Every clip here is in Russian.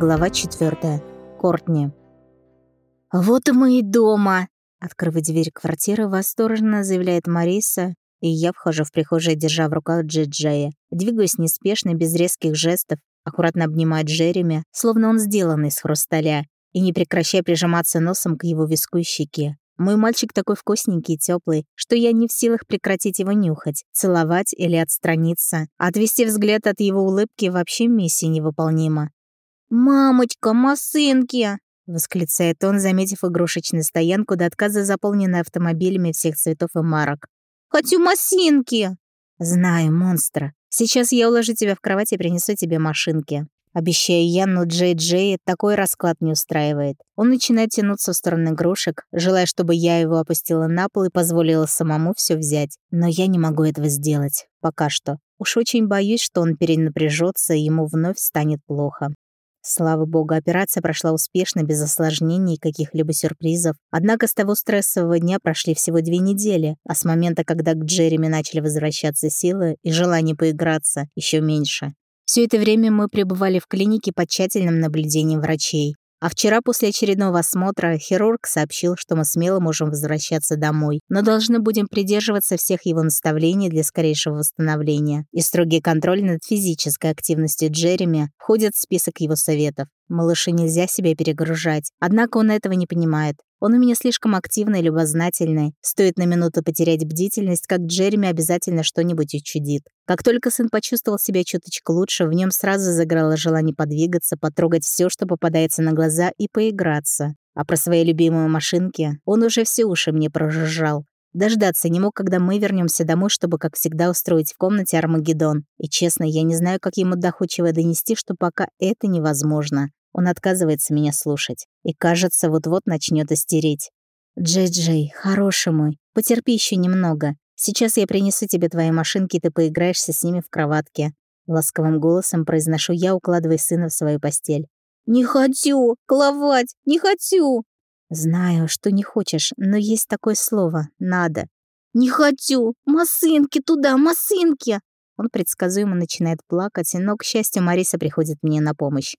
Глава 4. Кортни. «Вот и мы и дома!» Открыв дверь квартиры, восторженно заявляет Мариса, и я вхожу в прихожую, держа в руках Джей-Джея. Двигаюсь неспешно, без резких жестов, аккуратно обнимая Джереми, словно он сделан из хрусталя, и не прекращая прижиматься носом к его виску и щеке. Мой мальчик такой вкусненький и теплый, что я не в силах прекратить его нюхать, целовать или отстраниться. Отвести взгляд от его улыбки вообще миссия невыполнима. «Мамочка, масынки!» — восклицает он, заметив игрушечную стоянку до отказа, заполненную автомобилями всех цветов и марок. «Хочу масинки!» «Знаю, монстра. Сейчас я уложу тебя в кровать и принесу тебе машинки». Обещаю я, но Джей Джей такой расклад не устраивает. Он начинает тянуться в сторону игрушек, желая, чтобы я его опустила на пол и позволила самому все взять. Но я не могу этого сделать. Пока что. Уж очень боюсь, что он перенапряжется и ему вновь станет плохо. Слава богу, операция прошла успешно, без осложнений и каких-либо сюрпризов. Однако с того стрессового дня прошли всего две недели, а с момента, когда к Джереми начали возвращаться силы и желание поиграться, еще меньше. Все это время мы пребывали в клинике под тщательным наблюдением врачей. А вчера после очередного осмотра хирург сообщил, что мы смело можем возвращаться домой, но должны будем придерживаться всех его наставлений для скорейшего восстановления. И строгий контроль над физической активностью Джереми входит в список его советов. Малышу нельзя себя перегружать. Однако он этого не понимает. Он у меня слишком активный и любознательный. Стоит на минуту потерять бдительность, как Джереми обязательно что-нибудь учудит. Как только сын почувствовал себя чуточку лучше, в нем сразу заграло желание подвигаться, потрогать все, что попадается на глаза, и поиграться. А про свои любимые машинки он уже все уши мне прожужжал. Дождаться не мог, когда мы вернемся домой, чтобы, как всегда, устроить в комнате Армагеддон. И честно, я не знаю, как ему доходчиво донести, что пока это невозможно. Он отказывается меня слушать. И, кажется, вот-вот начнет истереть. «Джей-Джей, хороший мой, потерпи еще немного. Сейчас я принесу тебе твои машинки, и ты поиграешься с ними в кроватке». Ласковым голосом произношу я, укладывая сына в свою постель. «Не хочу! Кловать! Не хочу!» «Знаю, что не хочешь, но есть такое слово. Надо». «Не хочу! Масынки туда, масынки!» Он предсказуемо начинает плакать, но, к счастью, Мариса приходит мне на помощь.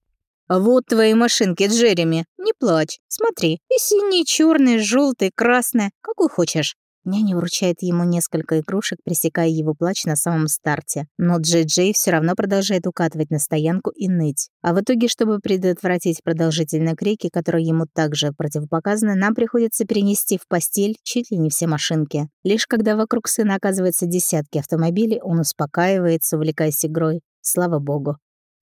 «Вот твои машинки, Джереми. Не плачь. Смотри, и синий, черный, желтый, красный. Какой хочешь». Няня вручает ему несколько игрушек, пресекая его плач на самом старте. Но Джей Джей все равно продолжает укатывать на стоянку и ныть. А в итоге, чтобы предотвратить продолжительные крики, которые ему также противопоказаны, нам приходится перенести в постель чуть ли не все машинки. Лишь когда вокруг сына оказывается десятки автомобилей, он успокаивается, увлекаясь игрой. Слава богу.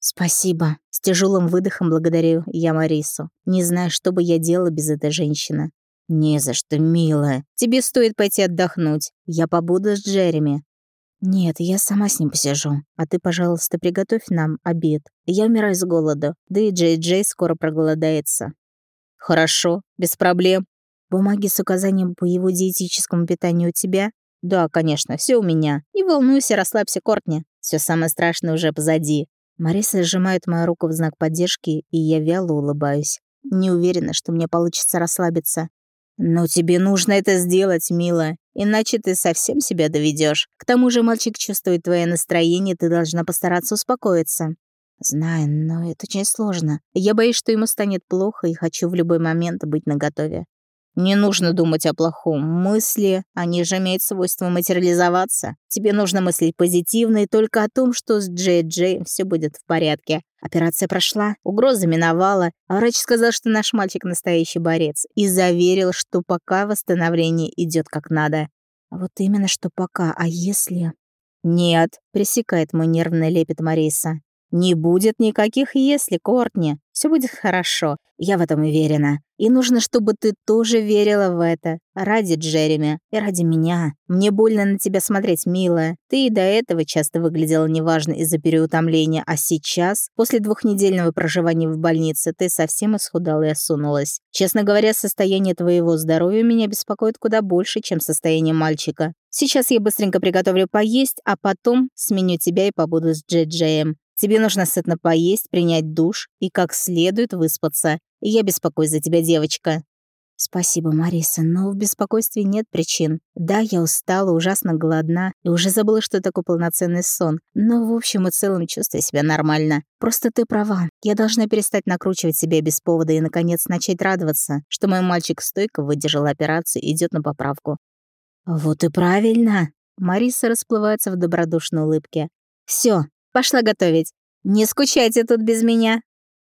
«Спасибо». С тяжелым выдохом благодарю я Марису. Не знаю, что бы я делала без этой женщины. «Не за что, милая. Тебе стоит пойти отдохнуть. Я побуду с Джереми». «Нет, я сама с ним посижу. А ты, пожалуйста, приготовь нам обед. Я умираю с голоду. Да и Джей-Джей скоро проголодается». «Хорошо, без проблем». «Бумаги с указанием по его диетическому питанию у тебя?» «Да, конечно, все у меня. Не волнуйся, расслабься, Кортни. Все самое страшное уже позади. Мариса сжимает мою руку в знак поддержки, и я вяло улыбаюсь. Не уверена, что мне получится расслабиться. «Но тебе нужно это сделать, милая, иначе ты совсем себя доведешь. К тому же мальчик чувствует твое настроение, ты должна постараться успокоиться». «Знаю, но это очень сложно. Я боюсь, что ему станет плохо, и хочу в любой момент быть наготове. Не нужно думать о плохом. Мысли, они же имеют свойство материализоваться. Тебе нужно мыслить позитивно и только о том, что с Джей Джей все будет в порядке. Операция прошла, угроза миновала, а врач сказал, что наш мальчик настоящий борец и заверил, что пока восстановление идет как надо. А вот именно что пока, а если... «Нет», — пресекает мой нервный лепет Мариса. «Не будет никаких «если», Кортни. Все будет хорошо. Я в этом уверена. И нужно, чтобы ты тоже верила в это. Ради Джереми и ради меня. Мне больно на тебя смотреть, милая. Ты и до этого часто выглядела неважно из-за переутомления, а сейчас, после двухнедельного проживания в больнице, ты совсем исхудала и осунулась. Честно говоря, состояние твоего здоровья меня беспокоит куда больше, чем состояние мальчика. Сейчас я быстренько приготовлю поесть, а потом сменю тебя и побуду с Джей-Джеем. Тебе нужно сытно поесть, принять душ и как следует выспаться. Я беспокоюсь за тебя, девочка». «Спасибо, Мариса, но в беспокойстве нет причин. Да, я устала, ужасно голодна и уже забыла, что такое полноценный сон, но в общем и целом чувствую себя нормально. Просто ты права. Я должна перестать накручивать себя без повода и, наконец, начать радоваться, что мой мальчик стойко выдержал операцию и идет на поправку». «Вот и правильно!» Мариса расплывается в добродушной улыбке. Все, пошла готовить. Не скучайте тут без меня!»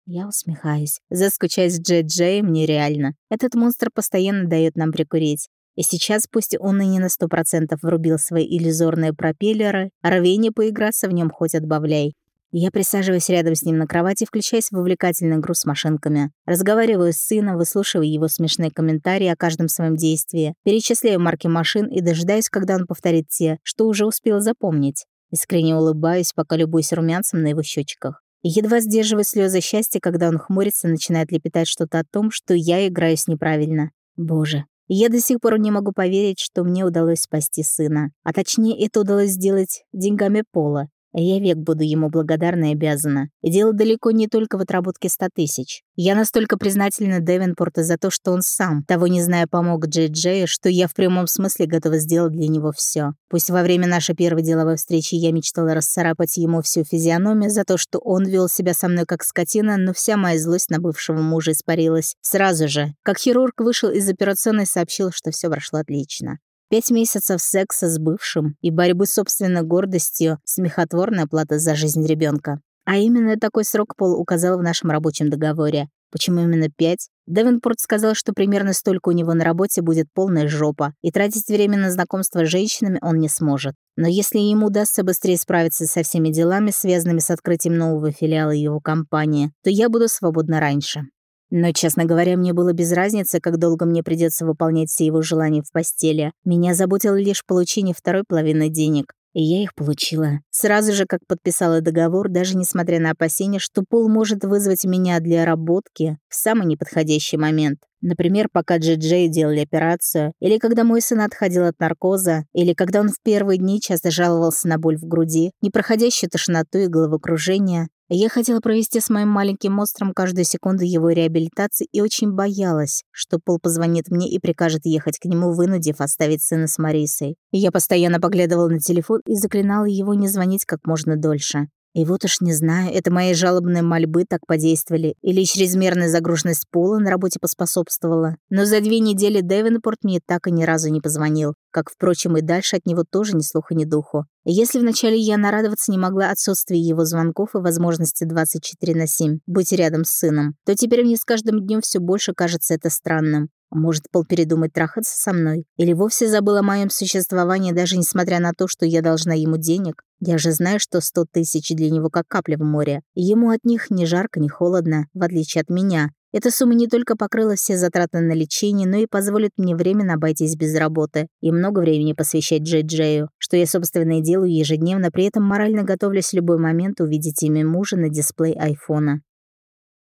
Я усмехаюсь. Заскучать с Джей-Джеем нереально. Этот монстр постоянно дает нам прикурить. И сейчас, пусть он и не на сто процентов врубил свои иллюзорные пропеллеры, рвение поиграться в нем хоть отбавляй. Я присаживаюсь рядом с ним на кровати, включаясь в увлекательный игру с машинками. Разговариваю с сыном, выслушивая его смешные комментарии о каждом своем действии, перечисляю марки машин и дожидаюсь, когда он повторит те, что уже успел запомнить. Искренне улыбаюсь, пока любуюсь румянцем на его щечках. Едва сдерживаю слезы счастья, когда он хмурится начинает лепетать что-то о том, что я играюсь неправильно. Боже, я до сих пор не могу поверить, что мне удалось спасти сына. А точнее, это удалось сделать деньгами Пола. Я век буду ему благодарна и обязана. И дело далеко не только в отработке ста тысяч. Я настолько признательна Девенпорту за то, что он сам, того не зная, помог Джей Джею, что я в прямом смысле готова сделать для него все. Пусть во время нашей первой деловой встречи я мечтала расцарапать ему всю физиономию за то, что он вел себя со мной как скотина, но вся моя злость на бывшего мужа испарилась. Сразу же, как хирург вышел из операционной, сообщил, что все прошло отлично. Пять месяцев секса с бывшим и борьбы с собственной гордостью — смехотворная плата за жизнь ребенка. А именно такой срок Пол указал в нашем рабочем договоре. Почему именно пять? Девенпорт сказал, что примерно столько у него на работе будет полная жопа, и тратить время на знакомство с женщинами он не сможет. Но если ему удастся быстрее справиться со всеми делами, связанными с открытием нового филиала его компании, то я буду свободна раньше. Но, честно говоря, мне было без разницы, как долго мне придется выполнять все его желания в постели. Меня заботило лишь получение второй половины денег. И я их получила. Сразу же, как подписала договор, даже несмотря на опасения, что Пол может вызвать меня для работки в самый неподходящий момент. Например, пока Джей-Джей делали операцию, или когда мой сын отходил от наркоза, или когда он в первые дни часто жаловался на боль в груди, непроходящую тошноту и головокружение. Я хотела провести с моим маленьким монстром каждую секунду его реабилитации и очень боялась, что Пол позвонит мне и прикажет ехать к нему, вынудив оставить сына с Марисой. я постоянно поглядывала на телефон и заклинала его не звонить как можно дольше. И вот уж не знаю, это мои жалобные мольбы так подействовали, или чрезмерная загруженность пола на работе поспособствовала. Но за две недели Девенпорт мне так и ни разу не позвонил, как, впрочем, и дальше от него тоже ни слуха, ни духу. Если вначале я нарадоваться не могла отсутствию его звонков и возможности 24 на 7 быть рядом с сыном, то теперь мне с каждым днем все больше кажется это странным. Может, Пол передумать трахаться со мной? Или вовсе забыл о моем существовании, даже несмотря на то, что я должна ему денег? Я же знаю, что сто тысяч для него как капля в море. Ему от них ни жарко, ни холодно, в отличие от меня. Эта сумма не только покрыла все затраты на лечение, но и позволит мне временно обойтись без работы и много времени посвящать Джей-Джею, что я, собственно, и делаю ежедневно, при этом морально готовлюсь в любой момент увидеть имя мужа на дисплей айфона.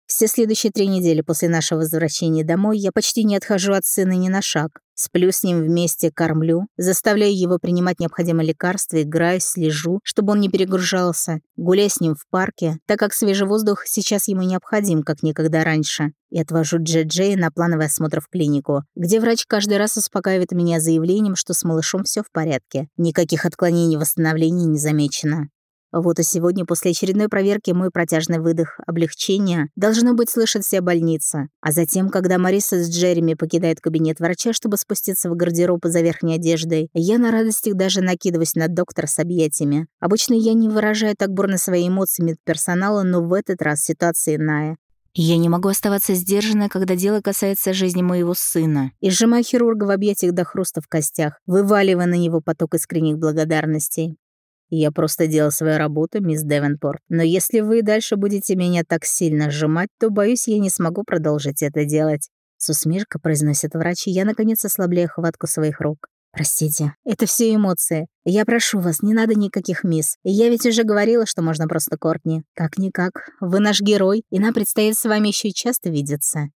Все следующие три недели после нашего возвращения домой я почти не отхожу от сына ни на шаг. Сплю с ним вместе, кормлю, заставляю его принимать необходимые лекарства, играю, слежу, чтобы он не перегружался, гуляю с ним в парке, так как свежий воздух сейчас ему необходим, как никогда раньше, и отвожу Джей-Джей на плановый осмотр в клинику, где врач каждый раз успокаивает меня заявлением, что с малышом все в порядке, никаких отклонений восстановления не замечено. Вот и сегодня, после очередной проверки, мой протяжный выдох облегчения должно быть слышать вся больница. А затем, когда Мариса с Джереми покидают кабинет врача, чтобы спуститься в гардероб за верхней одеждой, я на радостях даже накидываюсь на доктора с объятиями. Обычно я не выражаю так бурно свои эмоции медперсонала, но в этот раз ситуация иная. Я не могу оставаться сдержанной, когда дело касается жизни моего сына. И сжимаю хирурга в объятиях до хруста в костях, вываливая на него поток искренних благодарностей. Я просто делал свою работу, мисс Девенпорт. Но если вы дальше будете меня так сильно сжимать, то, боюсь, я не смогу продолжить это делать. С усмешкой произносит врач, и я, наконец, ослабляю хватку своих рук. Простите, это все эмоции. Я прошу вас, не надо никаких мисс. Я ведь уже говорила, что можно просто Кортни. Как-никак, вы наш герой, и нам предстоит с вами еще часто видеться.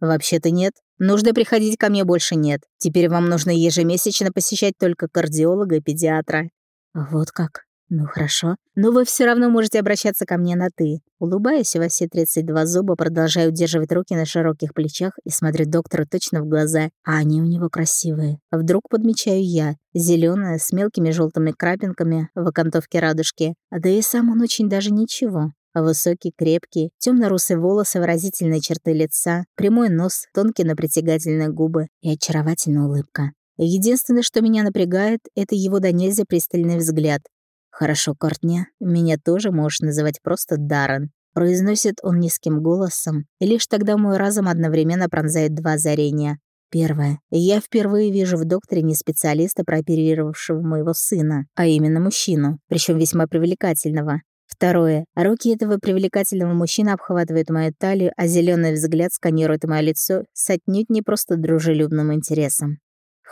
Вообще-то нет. Нужно приходить ко мне больше нет. Теперь вам нужно ежемесячно посещать только кардиолога и педиатра. Вот как. Ну хорошо, но вы все равно можете обращаться ко мне на «ты». Улыбаясь во все 32 зуба, продолжаю удерживать руки на широких плечах и смотрю доктору точно в глаза, а они у него красивые. Вдруг подмечаю я, зеленая с мелкими желтыми крапинками в окантовке радужки, а да и сам он очень даже ничего. Высокий, крепкий, темно-русые волосы, выразительные черты лица, прямой нос, тонкие, но притягательные губы и очаровательная улыбка. Единственное, что меня напрягает, это его до нельзя пристальный взгляд. «Хорошо, Кортни, меня тоже можешь называть просто Даррен», произносит он низким голосом, и лишь тогда мой разум одновременно пронзает два озарения. Первое. Я впервые вижу в докторе не специалиста, прооперировавшего моего сына, а именно мужчину, причем весьма привлекательного. Второе. Руки этого привлекательного мужчины обхватывают мою талию, а зеленый взгляд сканирует мое лицо с отнюдь не просто дружелюбным интересом.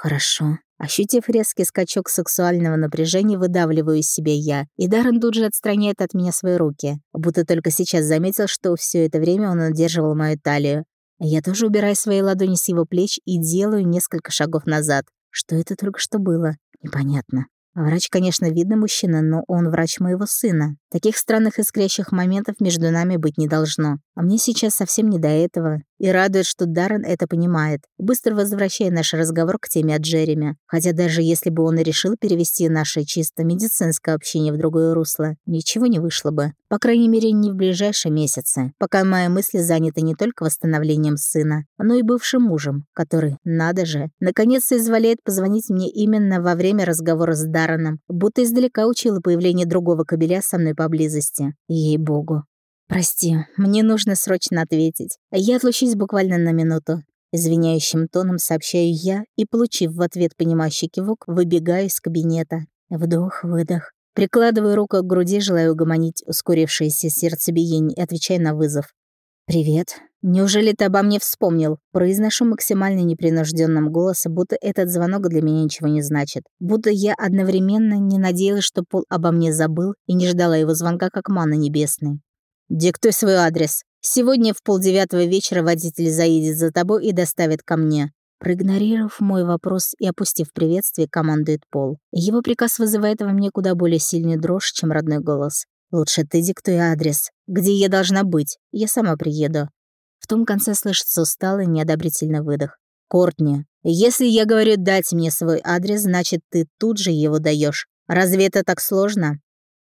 Хорошо. Ощутив резкий скачок сексуального напряжения, выдавливаю из себя я, и Даррен тут же отстраняет от меня свои руки, будто только сейчас заметил, что все это время он удерживал мою талию. Я тоже убираю свои ладони с его плеч и делаю несколько шагов назад. Что это только что было? Непонятно. Врач, конечно, видный мужчина, но он врач моего сына. Таких странных искрящих моментов между нами быть не должно. А мне сейчас совсем не до этого. И радует, что Даррен это понимает, быстро возвращая наш разговор к теме о Джереми. Хотя даже если бы он и решил перевести наше чисто медицинское общение в другое русло, ничего не вышло бы. По крайней мере, не в ближайшие месяцы, пока мои мысли заняты не только восстановлением сына, но и бывшим мужем, который, надо же, наконец-то изволяет позвонить мне именно во время разговора с Дарреном, будто издалека учила появление другого кобеля со мной поблизости. Ей-богу. «Прости, мне нужно срочно ответить. Я отлучусь буквально на минуту». Извиняющим тоном сообщаю я и, получив в ответ понимающий кивок, выбегаю из кабинета. Вдох-выдох. Прикладываю руку к груди, желая угомонить ускорившееся сердцебиение и отвечаю на вызов. «Привет. Неужели ты обо мне вспомнил?» Произношу максимально непринужденным голосом, будто этот звонок для меня ничего не значит. Будто я одновременно не надеялась, что Пол обо мне забыл и не ждала его звонка как мана небесной. «Диктуй свой адрес. Сегодня в полдевятого вечера водитель заедет за тобой и доставит ко мне». Проигнорировав мой вопрос и опустив приветствие, командует Пол. Его приказ вызывает во мне куда более сильный дрожь, чем родной голос. «Лучше ты диктуй адрес. Где я должна быть? Я сама приеду». В том конце слышится усталый, неодобрительный выдох. «Кортни, если я говорю дать мне свой адрес, значит, ты тут же его даешь. Разве это так сложно?»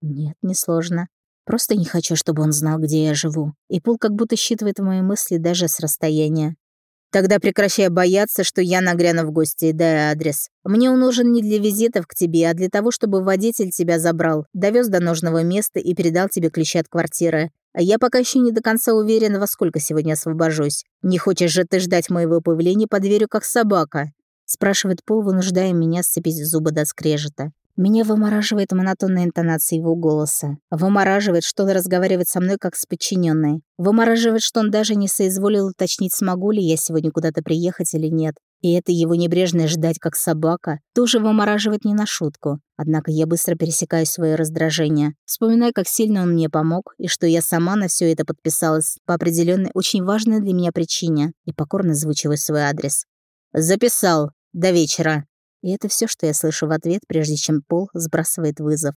«Нет, не сложно. Просто не хочу, чтобы он знал, где я живу. И Пул как будто считывает мои мысли даже с расстояния. Тогда прекращай бояться, что я нагряну в гости дай адрес. Мне он нужен не для визитов к тебе, а для того, чтобы водитель тебя забрал, довез до нужного места и передал тебе ключи от квартиры. А я пока еще не до конца уверен, во сколько сегодня освобожусь. Не хочешь же ты ждать моего появления под дверью, как собака?» Спрашивает Пол, вынуждая меня сцепить зубы до скрежета. Меня вымораживает монотонная интонация его голоса. Вымораживает, что он разговаривает со мной как с подчиненной. Вымораживает, что он даже не соизволил уточнить, смогу ли я сегодня куда-то приехать или нет. И это его небрежное ждать, как собака, тоже вымораживает не на шутку. Однако я быстро пересекаю свое раздражение, вспоминая, как сильно он мне помог, и что я сама на все это подписалась по определенной, очень важной для меня причине, и покорно звучиваю свой адрес. «Записал. До вечера». И это все, что я слышу в ответ, прежде чем Пол сбрасывает вызов.